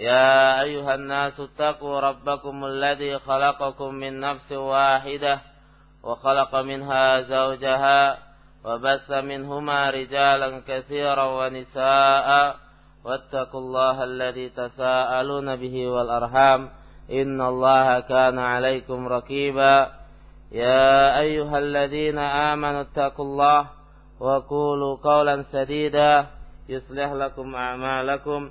يا أيها الناس اتقوا ربكم الذي خلقكم من نفس واحدة وخلق منها زوجها وبث منهما رجالا كثيرا ونساء واتقوا الله الذي تساءلون به والأرحام إن الله كان عليكم ركيبا يا أيها الذين آمنوا اتقوا الله وقولوا قولا سديدا يصلح لكم أعمالكم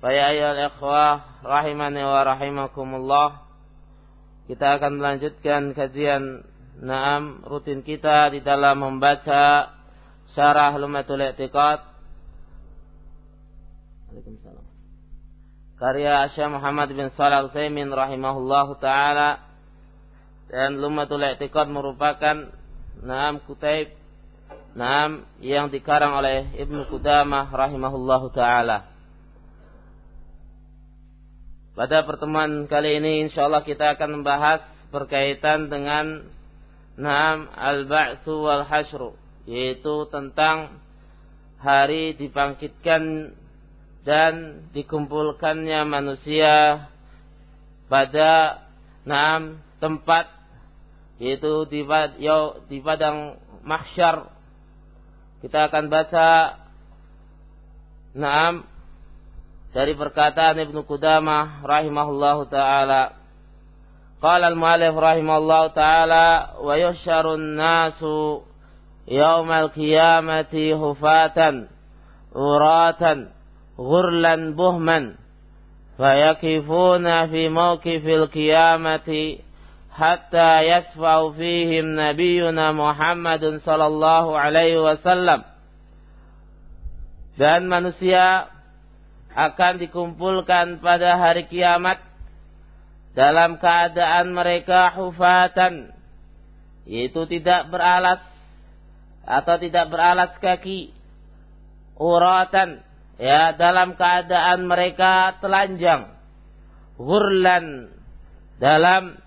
Faya ayol ikhwah rahimani wa rahimakumullah. Kita akan melanjutkan kajian Naam rutin kita di dalam membaca Syarah Lumatul I'tiqad Karya Syekh Muhammad bin Shalih Al-Utsaimin rahimahullahu taala dan Lumatul I'tiqad merupakan Naam kutaib Naam yang dikarang oleh Ibnu Qudamah rahimahullahu taala. Pada pertemuan kali ini insyaallah kita akan membahas berkaitan dengan Naam al-ba'tsu wal hasyru yaitu tentang hari dibangkitkan dan dikumpulkannya manusia pada Naam tempat yaitu di, di padang mahsyar. Kita akan baca Naam dari perkataan Ibnu Qudamah rahimahullahu taala. Qala al-mu'allif rahimahullahu taala wa yusyarun nasu yaumal qiyamati hufatan uratan ghurlan buhman fayakifuna fi mawqifil qiyamati hatta yasfa'u fihim nabiyyuna Muhammadun sallallahu alaihi wasallam. Dan manusia akan dikumpulkan pada hari kiamat dalam keadaan mereka hufatan yaitu tidak beralas atau tidak beralas kaki uratan ya dalam keadaan mereka telanjang gurlan dalam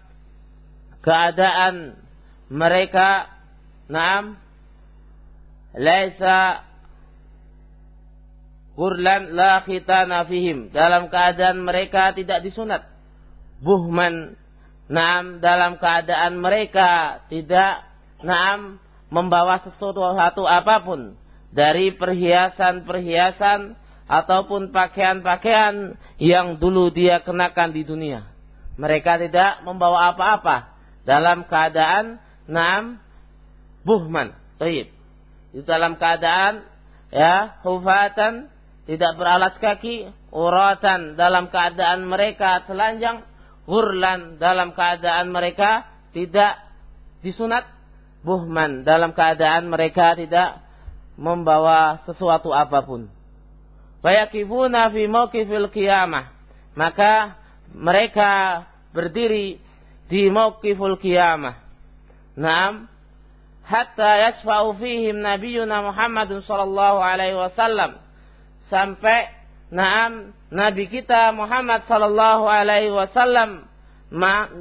keadaan mereka naam laisa Kurlan la khitana fihim. Dalam keadaan mereka tidak disunat. Buhman. Naam dalam keadaan mereka tidak naam membawa sesuatu apa pun dari perhiasan-perhiasan ataupun pakaian-pakaian yang dulu dia kenakan di dunia. Mereka tidak membawa apa-apa dalam keadaan naam buhman. Baik. Di dalam keadaan ya hufatan tidak beralas kaki, uratan dalam keadaan mereka telanjang, hurlan dalam keadaan mereka tidak disunat, buhman dalam keadaan mereka tidak membawa sesuatu apa pun. Fayakibuna fi mawqifil qiyamah. Maka mereka berdiri di mawqiful qiyamah. Naam, hatta yasfa'u fihim nabiyuna Muhammadun sallallahu alaihi wasallam sampai Naam Nabi kita Muhammad sallallahu alaihi wasallam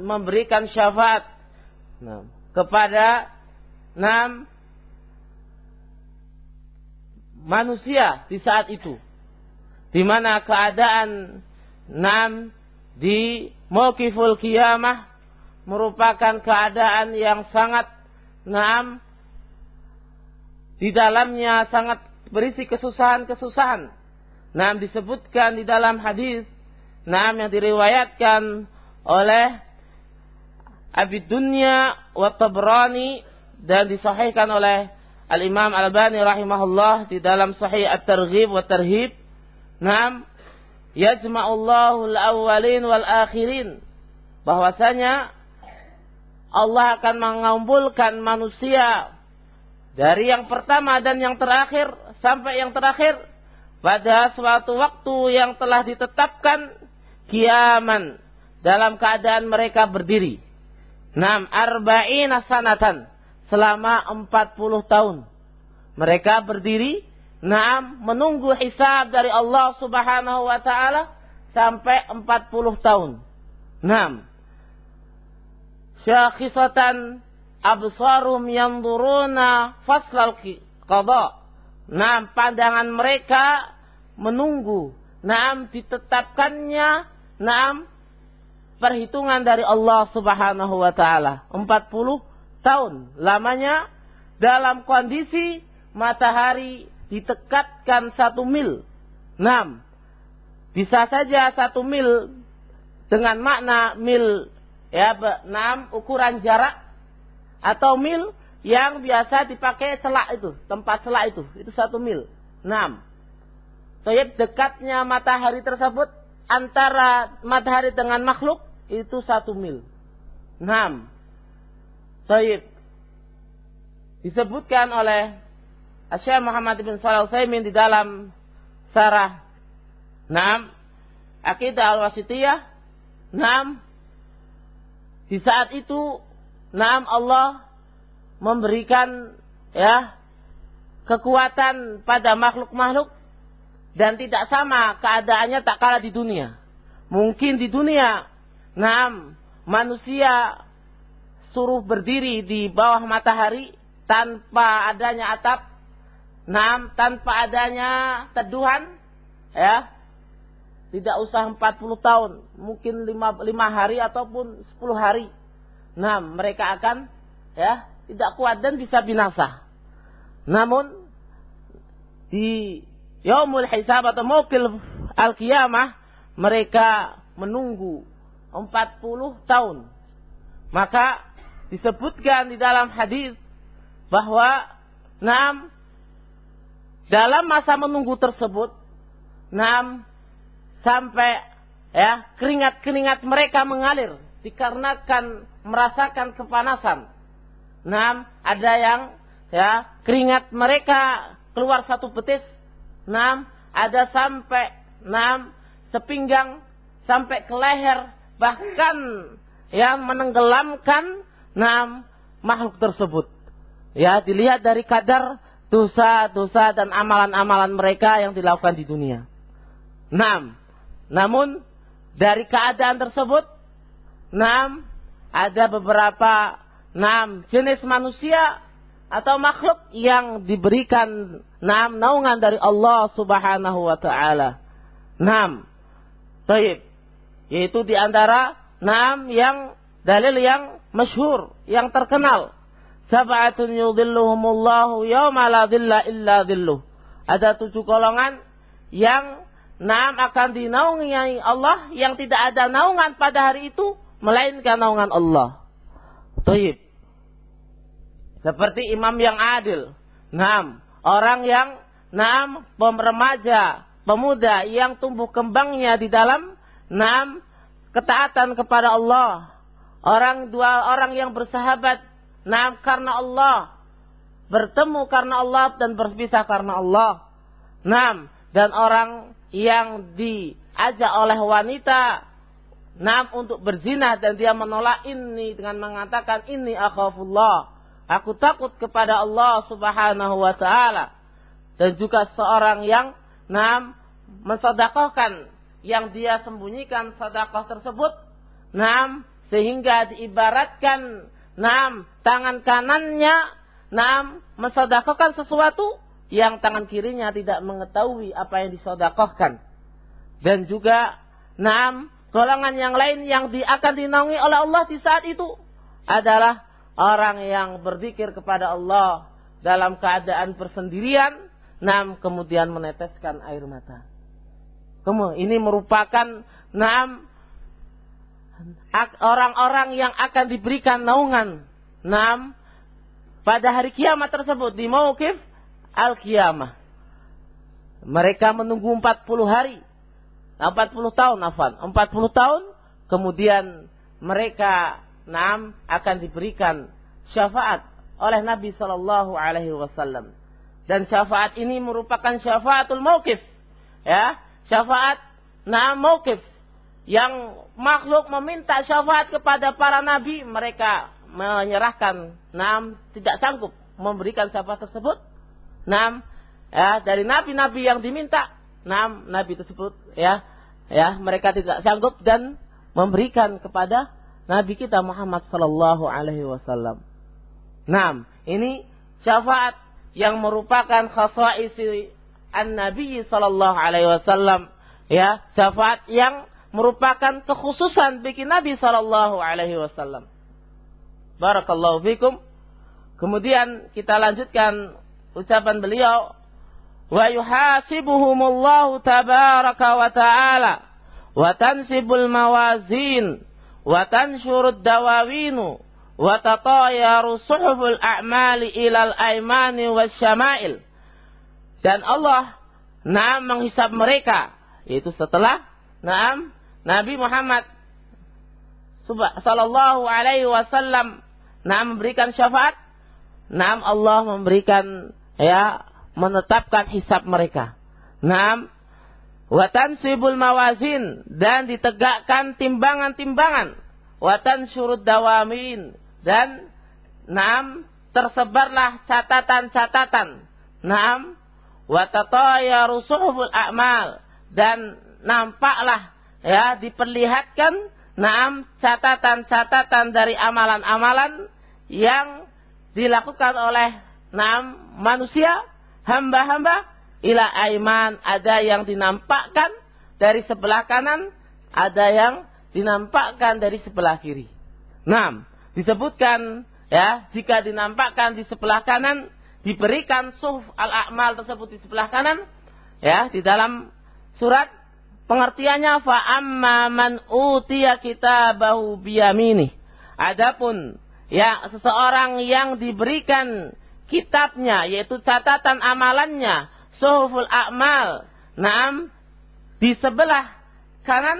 memberikan syafaat. Kepada Naam manusia di saat itu. Di mana keadaan Naam di Mokiful Kiamah merupakan keadaan yang sangat Naam di dalamnya sangat berisi kesusahan-kesusahan Nah, disebutkan di dalam hadis nah yang diriwayatkan oleh Abi Dunya wa Tabrani dan disahihkan oleh Al-Imam Al-Albani rahimahullah di dalam Sahih At-Targhib wa Tarhib. Naam yajma'ullahu al-awwalin wal akhirin. Bahwasanya Allah akan mengumpulkan manusia dari yang pertama dan yang terakhir sampai yang terakhir pada suatu waktu yang telah ditetapkan kiaman dalam keadaan mereka berdiri. Nam arba'ina sanatan selama 40 tahun. Mereka berdiri, nam menunggu hisab dari Allah Subhanahu wa taala sampai 40 tahun. Nam. Syakhisatan absarum yanzuruna faslal qada. Nam pandangan mereka menunggu. Nam ditetapkannya nam perhitungan dari Allah Subhanahu wa taala. 40 tahun lamanya dalam kondisi matahari ditekatkan satu mil. 6. Bisa saja satu mil dengan makna mil ya enam ukuran jarak atau mil yang biasa dipakai selak itu tempat selak itu itu satu mil enam. Soalnya dekatnya matahari tersebut antara matahari dengan makhluk itu satu mil. Enam. Taib. Disebutkan oleh Asyik Muhammad bin Salih Utsaimin di dalam sarah Naam Akidah Al-Wasitiyah Naam Di saat itu Naam Allah memberikan ya kekuatan pada makhluk-makhluk dan tidak sama keadaannya tak kalah di dunia. Mungkin di dunia Naam, manusia suruh berdiri di bawah matahari tanpa adanya atap. Naam, tanpa adanya teduhan. Ya. Tidak usah 40 tahun. Mungkin 5, 5 hari ataupun 10 hari. Nah, mereka akan ya tidak kuat dan bisa binasa. Namun di yaumul hisab atau mukil al-qiyamah mereka menunggu 40 tahun. Maka disebutkan di dalam hadis bahwa enam dalam masa menunggu tersebut enam sampai ya keringat-keringat mereka mengalir dikarenakan merasakan kepanasan. Enam ada yang ya keringat mereka keluar satu betis. Enam ada sampai enam sepinggang sampai ke leher bahkan yang menenggelamkan enam makhluk tersebut. Ya, dilihat dari kadar dosa-dosa dan amalan-amalan mereka yang dilakukan di dunia. Enam. Namun dari keadaan tersebut, enam ada beberapa enam jenis manusia atau makhluk yang diberikan enam naungan dari Allah Subhanahu wa taala. Enam. Baik yaitu di antara enam yang dalil yang masyhur, yang terkenal. Sab'atun yudhilluhumullahu yawma la dhilla illa dhilluh. Ada tujuh golongan yang enam akan dinaungi Allah yang tidak ada naungan pada hari itu melainkan naungan Allah. Taib. Seperti imam yang adil. Enam. Orang yang enam remaja, pemuda yang tumbuh kembangnya di dalam Enam, ketaatan kepada Allah. Orang dua orang yang bersahabat. Enam, karena Allah. Bertemu karena Allah dan berpisah karena Allah. Enam, dan orang yang diajak oleh wanita. Enam, untuk berzina dan dia menolak ini dengan mengatakan ini akhafullah. Aku takut kepada Allah subhanahu wa ta'ala. Dan juga seorang yang enam, mensodakohkan yang dia sembunyikan sedekah tersebut. Nam, sehingga diibaratkan nam tangan kanannya nam mensedekahkan sesuatu yang tangan kirinya tidak mengetahui apa yang disedekahkan. Dan juga nam golongan yang lain yang di, akan dinaungi oleh Allah di saat itu adalah orang yang berzikir kepada Allah dalam keadaan persendirian, nam kemudian meneteskan air mata. Ini merupakan enam orang-orang yang akan diberikan naungan. Enam pada hari kiamat tersebut di mauqif al-kiamah. Mereka menunggu 40 hari. 40 tahun afan. 40 tahun kemudian mereka enam akan diberikan syafaat oleh Nabi Shallallahu Alaihi Wasallam dan syafaat ini merupakan syafaatul mauqif ya syafaat nah mauqif yang makhluk meminta syafaat kepada para nabi, mereka menyerahkan, enam tidak sanggup memberikan syafaat tersebut. Enam ya dari nabi-nabi yang diminta, enam nabi tersebut ya ya mereka tidak sanggup dan memberikan kepada nabi kita Muhammad sallallahu alaihi wasallam. Enam ini syafaat yang merupakan khasaisi an-nabi sallallahu alaihi wasallam ya syafaat yang merupakan kekhususan bagi Nabi Sallallahu Alaihi Wasallam. Barakallahu fikum. Kemudian kita lanjutkan ucapan beliau, wa yuhasibuhumullahu tabaraka wa ta'ala. Wa tansibul mawazin. Wa tansyurud dawawinu. Wa tatayaru suhuful a'mali ilal aimani wasyama'il. Dan Allah nah menghisap mereka. Yaitu setelah Naam Nabi Muhammad sallallahu alaihi wasallam nah memberikan syafaat. Nah Allah memberikan ya menetapkan hisab mereka. Nah watan sibul mawazin dan ditegakkan timbangan-timbangan. Watan surut dawamin dan nam tersebarlah catatan-catatan. Nam watatayaru suhuful a'mal dan nampaklah ya diperlihatkan naam catatan-catatan dari amalan-amalan yang dilakukan oleh naam manusia hamba-hamba ila aiman ada yang dinampakkan dari sebelah kanan ada yang dinampakkan dari sebelah kiri. Naam, disebutkan ya jika dinampakkan di sebelah kanan diberikan suhuf al-a'mal tersebut di sebelah kanan ya di dalam surat Pengertiannya fa amma man utiya kitabahu biyamini. Adapun ya seseorang yang diberikan kitabnya yaitu catatan amalannya suhuful a'mal. Naam di sebelah kanan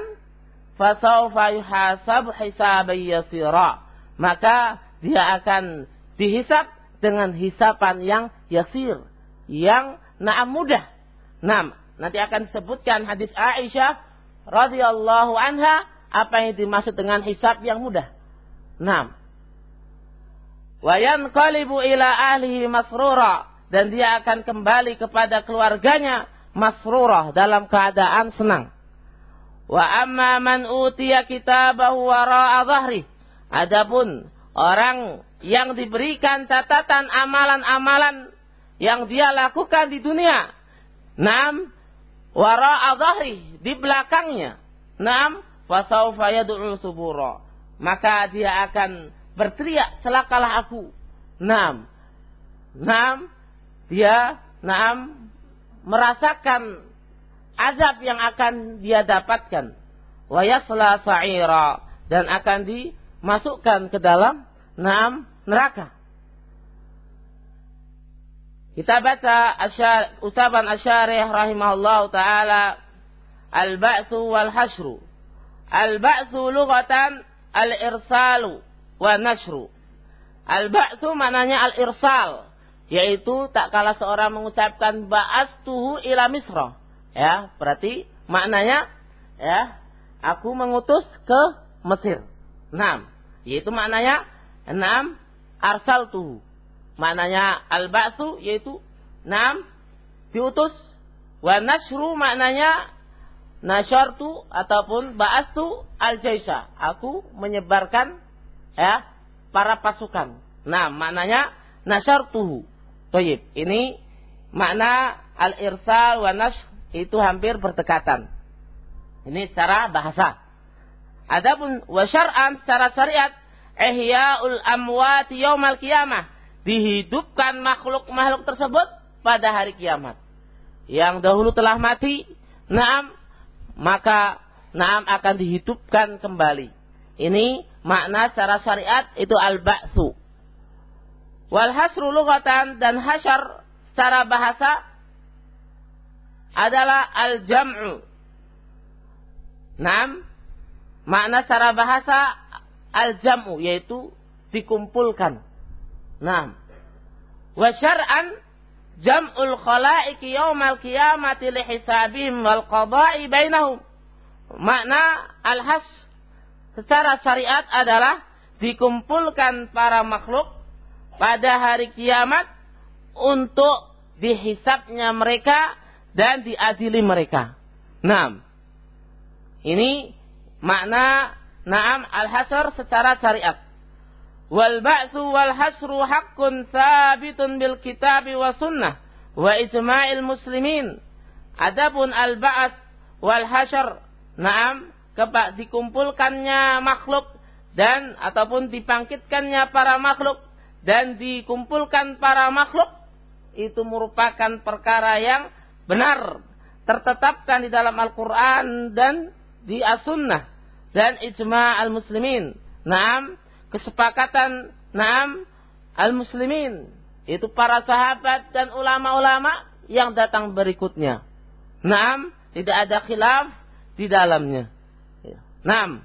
fasaufa yuhasab hisaban yasira. Maka dia akan dihisap dengan hisapan yang yasir, yang naam mudah. Naam, Nanti akan disebutkan hadis Aisyah radhiyallahu anha apa yang dimaksud dengan hisab yang mudah. Enam. Wayan kalibu ila ahlihi masrura dan dia akan kembali kepada keluarganya masrura dalam keadaan senang. Wa amma man utiya kitabahu wara'a. Adapun orang yang diberikan catatan amalan-amalan yang dia lakukan di dunia. Nam, wara di belakangnya. Naam, fasaufa yad'u subura. Maka dia akan berteriak, celakalah aku. Naam. Naam, dia naam merasakan azab yang akan dia dapatkan. Wa yasla sa'ira dan akan dimasukkan ke dalam naam neraka. Kita baca asyar, ucapan asyarih rahimahullah ta'ala al-ba'su wal hashru. Al-ba'su lughatan al-irsalu wa nashru. Al-ba'su maknanya al-irsal. Yaitu tak kala seorang mengucapkan ba'astuhu ila misra. Ya, berarti maknanya ya, aku mengutus ke Mesir. Enam. Yaitu maknanya enam arsal tuhu. Maknanya al-ba'su yaitu enam diutus wa nashru maknanya nasyartu ataupun ba'astu al-jaisa. Aku menyebarkan ya para pasukan. Nah, maknanya nasyartuhu. Toyib. Ini makna al-irsal wa itu hampir berdekatan. Ini secara bahasa. Adapun wa syar'an secara syariat ihya'ul amwati yaumal qiyamah dihidupkan makhluk-makhluk tersebut pada hari kiamat. Yang dahulu telah mati, naam, maka naam akan dihidupkan kembali. Ini makna secara syariat itu al-ba'su. Wal hasru lughatan dan hasyar secara bahasa adalah al-jam'u. Naam, makna secara bahasa al-jam'u yaitu dikumpulkan. Nah, wa syar'an jam'ul khalaiqi yaumal qiyamati li hisabihim wal qada'i bainahum. makna al-has secara syariat adalah dikumpulkan para makhluk pada hari kiamat untuk dihisapnya mereka dan diadili mereka. Nah, ini makna naam al-hasr secara syariat. Wal ba'su wal hasru haqqun sabitun bil kitabi wa sunnah wa ijma'il muslimin. Adapun al-ba'ats wal hasyr, naam, kepak dikumpulkannya makhluk dan ataupun dibangkitkannya para makhluk dan dikumpulkan para makhluk itu merupakan perkara yang benar tertetapkan di dalam Al-Qur'an dan di As-Sunnah dan ijma' al-muslimin. Naam, kesepakatan naam al-muslimin itu para sahabat dan ulama-ulama yang datang berikutnya. Naam, tidak ada khilaf di dalamnya. Naam.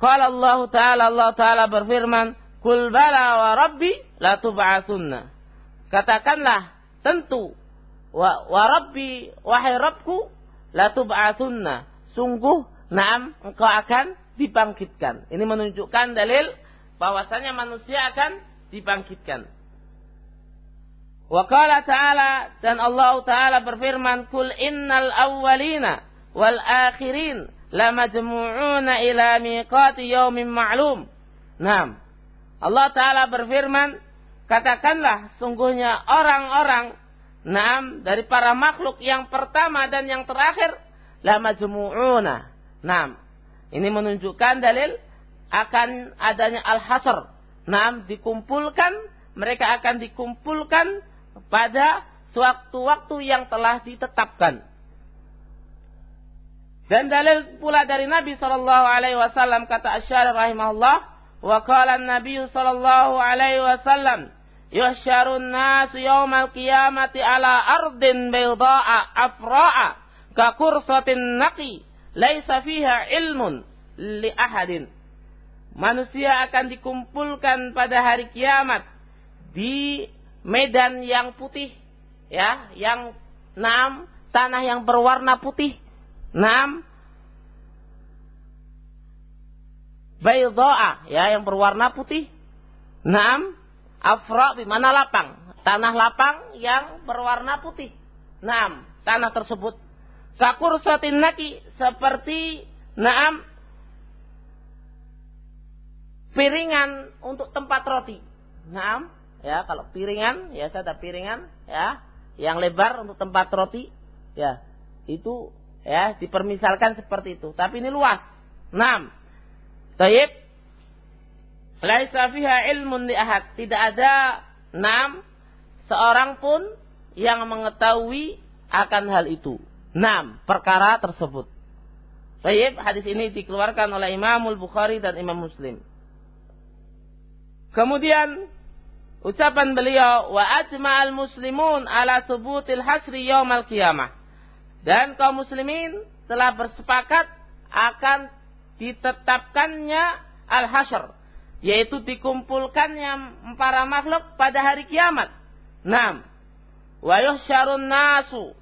Qala Allah Ta'ala Allah Ta'ala berfirman, "Kul bala wa rabbi la tub'atsunna." Katakanlah, tentu wa, wa rabbi wahai Rabbku la tub'atsunna. Sungguh Naam, engkau akan dibangkitkan. Ini menunjukkan dalil bahwasanya manusia akan dibangkitkan. Wa ta'ala dan Allah taala berfirman, "Kul innal awwalina wal akhirin lamajmu'una ila miqati yaumin ma'lum." Naam. Allah taala berfirman, katakanlah sungguhnya orang-orang Naam dari para makhluk yang pertama dan yang terakhir lamajmu'una Nah, ini menunjukkan dalil akan adanya al-hasr. Nah, dikumpulkan, mereka akan dikumpulkan pada sewaktu-waktu yang telah ditetapkan. Dan dalil pula dari Nabi Shallallahu Alaihi Wasallam kata Asyar rahimahullah, wa qala Nabi Shallallahu Alaihi Wasallam, yuhsyarun nas yaumal qiyamati ala ardin bayda'a afra'a ka kursatin naqi laisa fiha ilmun li ahadin. Manusia akan dikumpulkan pada hari kiamat di medan yang putih, ya, yang enam tanah yang berwarna putih, enam baydoa, ya, yang berwarna putih, enam afra di mana lapang, tanah lapang yang berwarna putih, enam tanah tersebut. Sakur satin naki seperti naam piringan untuk tempat roti. Naam, ya kalau piringan ya saya ada piringan ya yang lebar untuk tempat roti. Ya itu ya dipermisalkan seperti itu. Tapi ini luas. Enam taib. Laisa fiha ilmun li ahad. Tidak ada enam seorang pun yang mengetahui akan hal itu. Enam perkara tersebut. Baik, hadis ini dikeluarkan oleh Imamul Bukhari dan Imam Muslim. Kemudian ucapan beliau wa ajma'al muslimun ala subutil hasri yaumal qiyamah. Dan kaum muslimin telah bersepakat akan ditetapkannya al-hasyr yaitu dikumpulkannya para makhluk pada hari kiamat. 6. Wa yuhsyarun nasu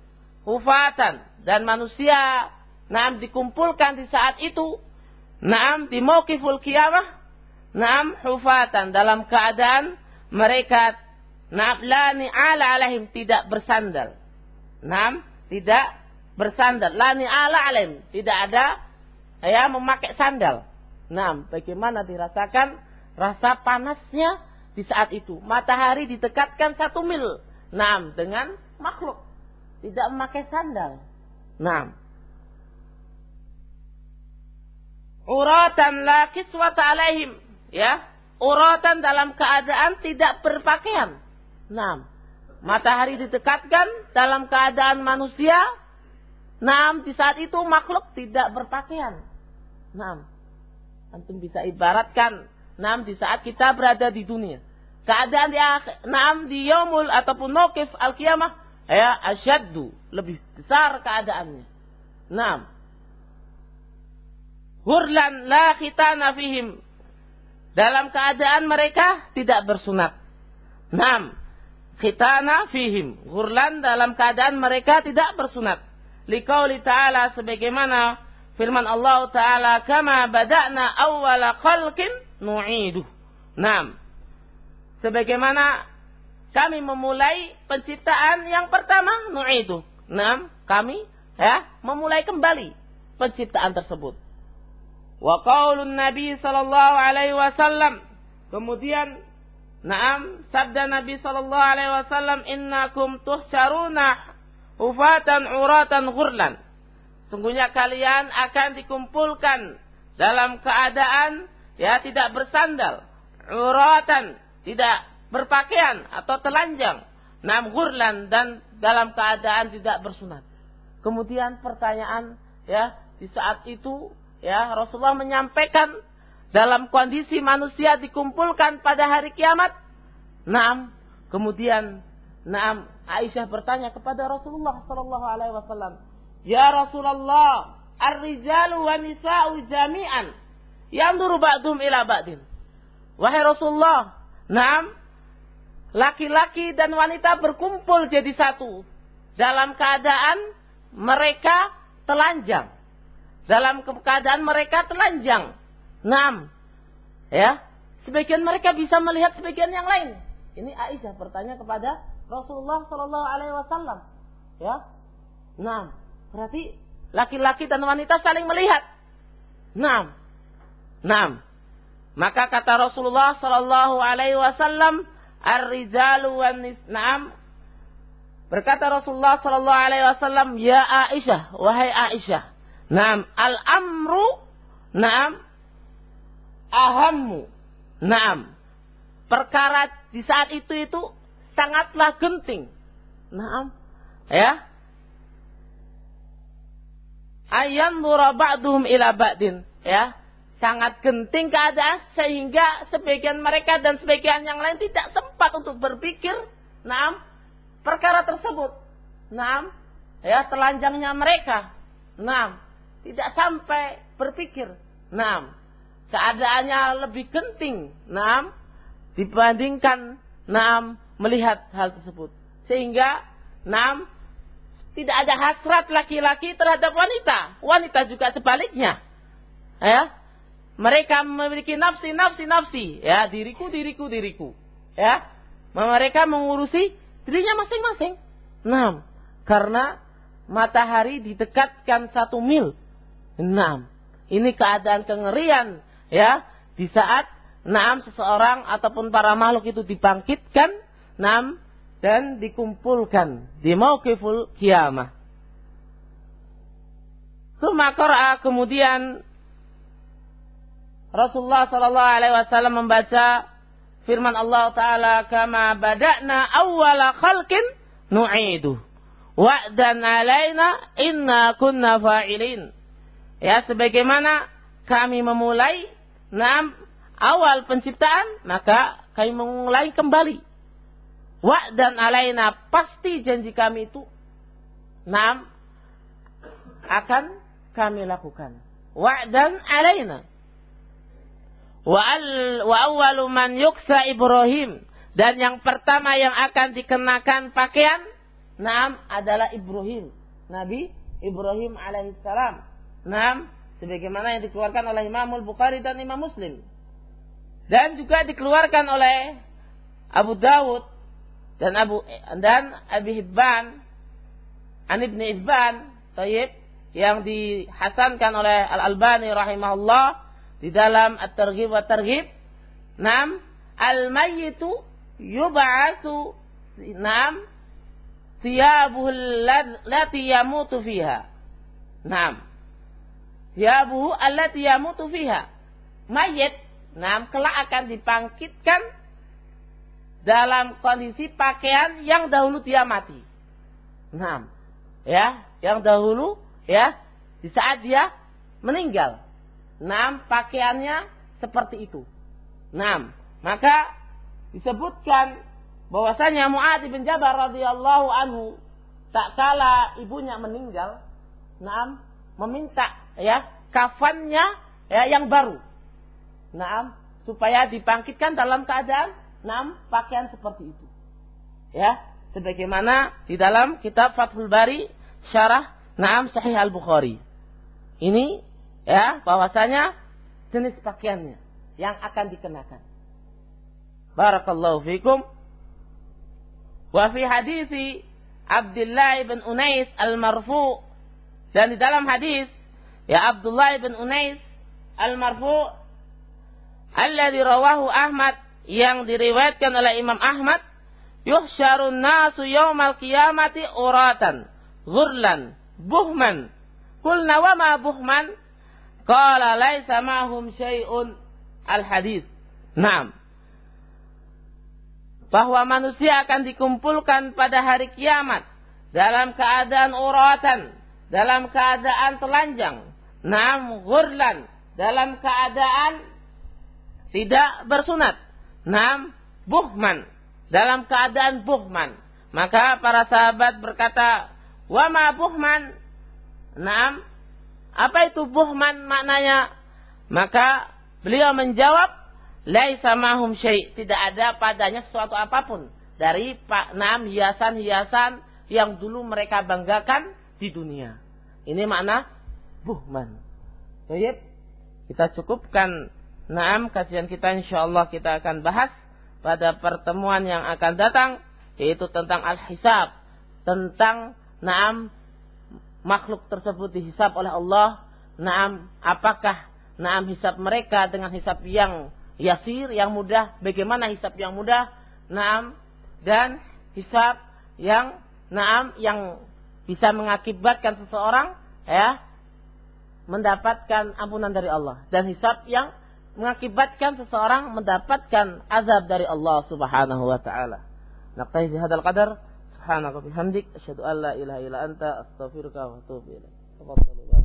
hufatan dan manusia naam dikumpulkan di saat itu naam di mauqiful kiamah naam hufatan dalam keadaan mereka naam la ala alaihim tidak bersandal naam tidak bersandal la ala alaihim tidak ada ya memakai sandal naam bagaimana dirasakan rasa panasnya di saat itu matahari didekatkan satu mil naam dengan makhluk tidak memakai sandal. Nah. Uratan la kiswata alaihim. Ya. Uratan dalam keadaan tidak berpakaian. Nah. Matahari ditekatkan dalam keadaan manusia. Nah, di saat itu makhluk tidak berpakaian. Nah, antum bisa ibaratkan. Nah, di saat kita berada di dunia. Keadaan di nah, di yomul ataupun nokif al-qiyamah ya asyaddu lebih besar keadaannya. Naam. Hurlan la khitana fihim. Dalam keadaan mereka tidak bersunat. Naam. Khitana fihim. Hurlan dalam keadaan mereka tidak bersunat. Liqauli ta'ala sebagaimana firman Allah taala kama bada'na awwala khalqin nu'idu. Naam. Sebagaimana kami memulai penciptaan yang pertama nu'idu. Naam, kami ya memulai kembali penciptaan tersebut. Wa qaulun Nabi sallallahu alaihi wasallam kemudian Naam, sabda Nabi sallallahu alaihi wasallam, "Innakum tuhsyaruna hufatan uratan ghurlan." Sungguhnya kalian akan dikumpulkan dalam keadaan ya tidak bersandal, uratan, tidak berpakaian atau telanjang, nam ghurlan dan dalam keadaan tidak bersunat. Kemudian pertanyaan ya di saat itu ya Rasulullah menyampaikan dalam kondisi manusia dikumpulkan pada hari kiamat. Naam. Kemudian Naam Aisyah bertanya kepada Rasulullah sallallahu alaihi wasallam, Ya Rasulullah, ar-rijalu wa nisa'u jami'an yanzuru ba'dhum ila ba'din. Wahai Rasulullah, naam, laki-laki dan wanita berkumpul jadi satu dalam keadaan mereka telanjang. Dalam keadaan mereka telanjang. Naam. Ya. Sebagian mereka bisa melihat sebagian yang lain. Ini Aisyah bertanya kepada Rasulullah Shallallahu Alaihi Wasallam. Ya. Naam. Berarti laki-laki dan wanita saling melihat. Naam. Naam. Maka kata Rasulullah sallallahu alaihi wasallam, "Ar-rijalu wan. Berkata Rasulullah sallallahu alaihi wasallam, "Ya Aisyah, wahai Aisyah, Naam, al-amru Naam ahammu. Naam. Perkara di saat itu itu sangatlah genting. Naam. Ya, ayam ba'duhum ila ba'din. Ya, sangat genting keadaan sehingga sebagian mereka dan sebagian yang lain tidak sempat untuk berpikir, naam, perkara tersebut. Naam, ya telanjangnya mereka. Naam, tidak sampai berpikir. Naam, keadaannya lebih genting. Naam, dibandingkan naam melihat hal tersebut. Sehingga naam tidak ada hasrat laki-laki terhadap wanita. Wanita juga sebaliknya. Ya. Mereka memiliki nafsi, nafsi, nafsi. Ya, diriku, diriku, diriku. Ya. Mereka mengurusi dirinya masing-masing. Enam. Karena matahari didekatkan satu mil. Enam. Ini keadaan kengerian. Ya. Di saat enam seseorang ataupun para makhluk itu dibangkitkan. Enam dan dikumpulkan di mauqiful kiamah. Suma kemudian Rasulullah sallallahu alaihi wasallam membaca firman Allah taala kama bada'na awwala khalqin nu'idu wa'dan alaina inna kunna fa'ilin. Ya sebagaimana kami memulai enam awal penciptaan maka kami memulai kembali Wa dan alaina pasti janji kami itu nam akan kami lakukan. Wa dan alaina. Wa al wa awwalu man yuksa Ibrahim dan yang pertama yang akan dikenakan pakaian nam adalah Ibrahim. Nabi Ibrahim alaihissalam. Nam sebagaimana yang dikeluarkan oleh Imam Al-Bukhari dan Imam Muslim. Dan juga dikeluarkan oleh Abu Dawud dan Abu dan Abi Hibban An Ibn Hibban Tayyib yang dihasankan oleh Al Albani rahimahullah di dalam At-Targhib wa Targhib. Nam al mayyitu yub'atsu. Nam thiyabuhu allati yamutu fiha. Nam thiyabuhu allati yamutu fiha. Mayit nam kelak akan dibangkitkan dalam kondisi pakaian yang dahulu dia mati. Nah, ya, yang dahulu ya di saat dia meninggal. Nah, pakaiannya seperti itu. Nah, maka disebutkan bahwasanya Mu'adz bin Jabal radhiyallahu anhu tak kala ibunya meninggal, nah, meminta ya kafannya ya yang baru. Nah, supaya dibangkitkan dalam keadaan enam pakaian seperti itu. Ya, sebagaimana di dalam kitab Fathul Bari syarah Naam Sahih Al-Bukhari. Ini ya bahwasanya jenis pakaiannya yang akan dikenakan. Barakallahu fikum. Wa fi hadisi Abdullah bin Unais al-marfu dan di dalam hadis ya Abdullah bin Unais al-marfu alladhi rawahu Ahmad yang diriwayatkan oleh Imam Ahmad yuhsyarun nasu yaumal qiyamati uratan ghurlan buhman. Qulna wa ma buhman? Qala laisa mahum syai'un. Al hadis Naam. Bahwa manusia akan dikumpulkan pada hari kiamat dalam keadaan uratan, dalam keadaan telanjang, nam ghurlan, dalam keadaan tidak bersunat, nam buhman, dalam keadaan buhman. Maka para sahabat berkata, "Wa ma buhman?" Nam, apa itu buhman maknanya? Maka beliau menjawab, laisa mahum syai tidak ada padanya sesuatu apa pun dari pak enam hiasan-hiasan yang dulu mereka banggakan di dunia. Ini makna buhman. Baik, kita cukupkan enam kajian kita insyaallah kita akan bahas pada pertemuan yang akan datang yaitu tentang al-hisab, tentang enam makhluk tersebut dihisab oleh Allah. Naam, apakah naam hisab mereka dengan hisab yang yasir yang mudah, bagaimana hisab yang mudah, naam dan hisab yang naam yang bisa mengakibatkan seseorang ya mendapatkan ampunan dari Allah. Dan hisab yang mengakibatkan seseorang mendapatkan azab dari Allah Subhanahu wa taala. Naqtai bi hadzal qadar subhanaka bihamdik asyhadu an la ilaha illa anta astaghfiruka wa atubu ilaik.